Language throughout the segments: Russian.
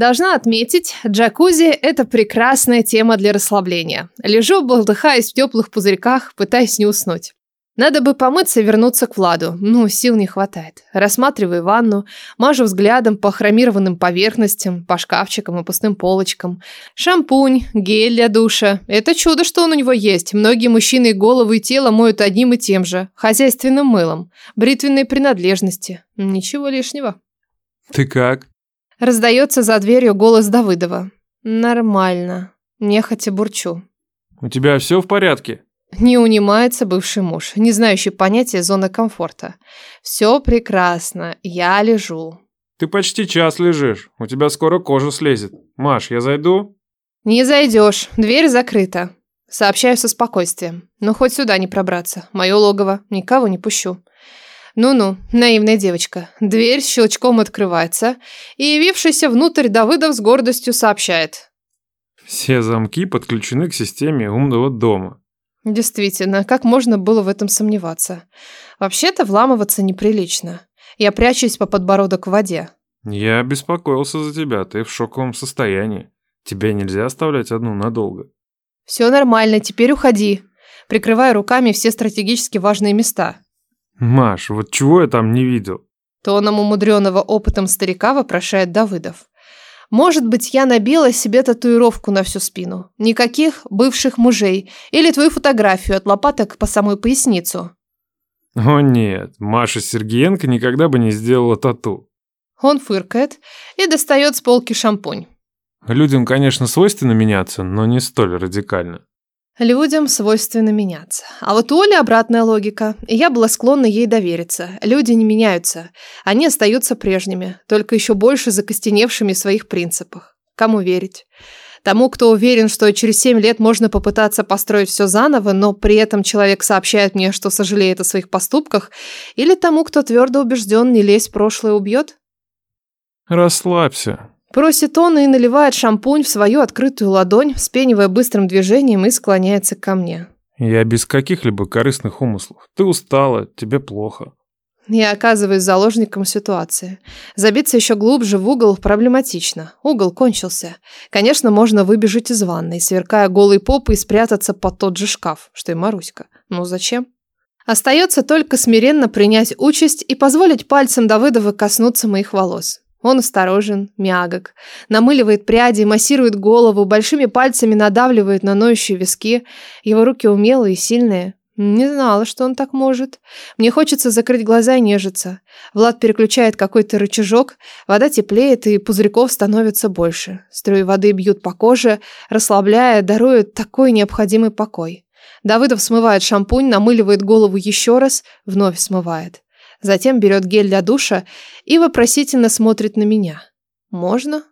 Должна отметить, джакузи – это прекрасная тема для расслабления. Лежу, болтыхаясь в теплых пузырьках, пытаясь не уснуть. Надо бы помыться и вернуться к Владу, но сил не хватает. Рассматриваю ванну, мажу взглядом по хромированным поверхностям, по шкафчикам и пустым полочкам. Шампунь, гель для душа. Это чудо, что он у него есть. Многие мужчины голову и тело моют одним и тем же. Хозяйственным мылом. Бритвенные принадлежности. Ничего лишнего. «Ты как?» Раздается за дверью голос Давыдова. «Нормально». Нехотя бурчу. «У тебя все в порядке?» Не унимается бывший муж, не знающий понятия зоны комфорта. Все прекрасно, я лежу. Ты почти час лежишь, у тебя скоро кожа слезет. Маш, я зайду? Не зайдешь, дверь закрыта. Сообщаю со спокойствием. Но хоть сюда не пробраться, мое логово, никого не пущу. Ну-ну, наивная девочка. Дверь щелчком открывается, и явившийся внутрь Давыдов с гордостью сообщает. Все замки подключены к системе умного дома. Действительно, как можно было в этом сомневаться? Вообще-то вламываться неприлично. Я прячусь по подбородок в воде. Я беспокоился за тебя, ты в шоковом состоянии. Тебя нельзя оставлять одну надолго. Все нормально, теперь уходи. Прикрывая руками все стратегически важные места. Маш, вот чего я там не видел? Тоном умудренного опытом старика вопрошает Давыдов. Может быть, я набила себе татуировку на всю спину. Никаких бывших мужей. Или твою фотографию от лопаток по самую поясницу. О нет, Маша Сергеенко никогда бы не сделала тату. Он фыркает и достает с полки шампунь. Людям, конечно, свойственно меняться, но не столь радикально. Людям свойственно меняться. А вот у Оли обратная логика, и я была склонна ей довериться. Люди не меняются, они остаются прежними, только еще больше закостеневшими в своих принципах. Кому верить? Тому, кто уверен, что через семь лет можно попытаться построить все заново, но при этом человек сообщает мне, что сожалеет о своих поступках, или тому, кто твердо убежден, не лезть в прошлое убьет? Расслабься. Просит он и наливает шампунь в свою открытую ладонь, вспенивая быстрым движением и склоняется ко мне. Я без каких-либо корыстных умыслов. Ты устала, тебе плохо. Я оказываюсь заложником ситуации. Забиться еще глубже в угол проблематично. Угол кончился. Конечно, можно выбежать из ванной, сверкая голой попой и спрятаться под тот же шкаф, что и Маруська. Ну зачем? Остается только смиренно принять участь и позволить пальцем Давыдова коснуться моих волос. Он осторожен, мягок, намыливает пряди, массирует голову, большими пальцами надавливает на ноющие виски. Его руки умелые и сильные. Не знала, что он так может. Мне хочется закрыть глаза и нежиться. Влад переключает какой-то рычажок, вода теплеет и пузырьков становится больше. Струи воды бьют по коже, расслабляя, даруют такой необходимый покой. Давыдов смывает шампунь, намыливает голову еще раз, вновь смывает. Затем берет гель для душа и вопросительно смотрит на меня. «Можно?»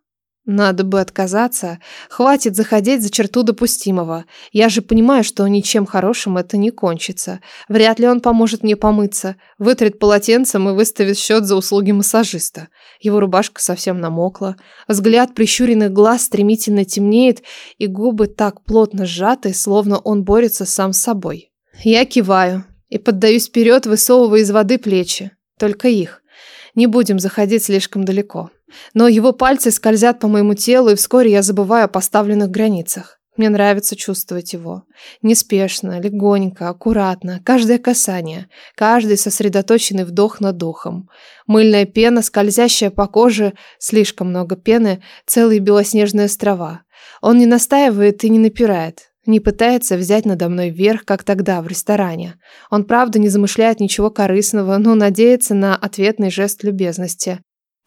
Надо бы отказаться. Хватит заходить за черту допустимого. Я же понимаю, что ничем хорошим это не кончится. Вряд ли он поможет мне помыться. Вытрет полотенцем и выставит счет за услуги массажиста. Его рубашка совсем намокла. Взгляд прищуренных глаз стремительно темнеет, и губы так плотно сжаты, словно он борется сам с собой. Я киваю и поддаюсь вперед, высовывая из воды плечи. Только их. Не будем заходить слишком далеко. Но его пальцы скользят по моему телу, и вскоре я забываю о поставленных границах. Мне нравится чувствовать его. Неспешно, легонько, аккуратно, каждое касание, каждый сосредоточенный вдох над духом. Мыльная пена, скользящая по коже, слишком много пены, целые белоснежные острова. Он не настаивает и не напирает. Не пытается взять надо мной верх, как тогда в ресторане. Он правда не замышляет ничего корыстного, но надеется на ответный жест любезности.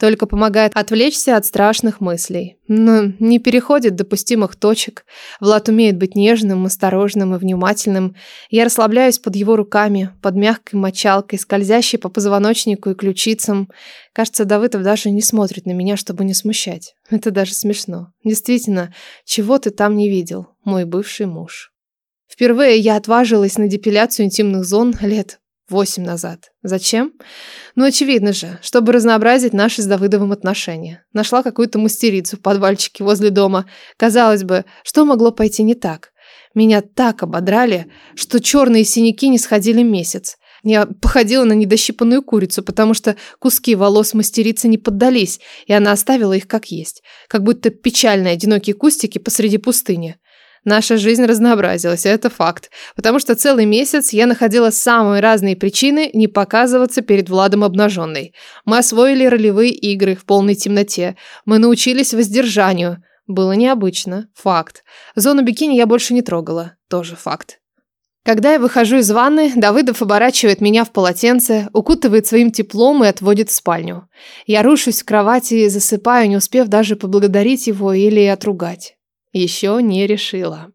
Только помогает отвлечься от страшных мыслей. Но не переходит допустимых точек. Влад умеет быть нежным, осторожным и внимательным. Я расслабляюсь под его руками, под мягкой мочалкой, скользящей по позвоночнику и ключицам. Кажется, Давыдов даже не смотрит на меня, чтобы не смущать. Это даже смешно. Действительно, чего ты там не видел, мой бывший муж. Впервые я отважилась на депиляцию интимных зон лет Восемь назад. Зачем? Ну, очевидно же, чтобы разнообразить наши с Давыдовым отношения. Нашла какую-то мастерицу в подвальчике возле дома. Казалось бы, что могло пойти не так? Меня так ободрали, что черные синяки не сходили месяц. Я походила на недощипанную курицу, потому что куски волос мастерицы не поддались, и она оставила их как есть. Как будто печальные одинокие кустики посреди пустыни. Наша жизнь разнообразилась, это факт. Потому что целый месяц я находила самые разные причины не показываться перед Владом обнаженной. Мы освоили ролевые игры в полной темноте. Мы научились воздержанию. Было необычно. Факт. Зону бикини я больше не трогала. Тоже факт. Когда я выхожу из ванны, Давыдов оборачивает меня в полотенце, укутывает своим теплом и отводит в спальню. Я рушусь в кровати и засыпаю, не успев даже поблагодарить его или отругать. Еще не решила.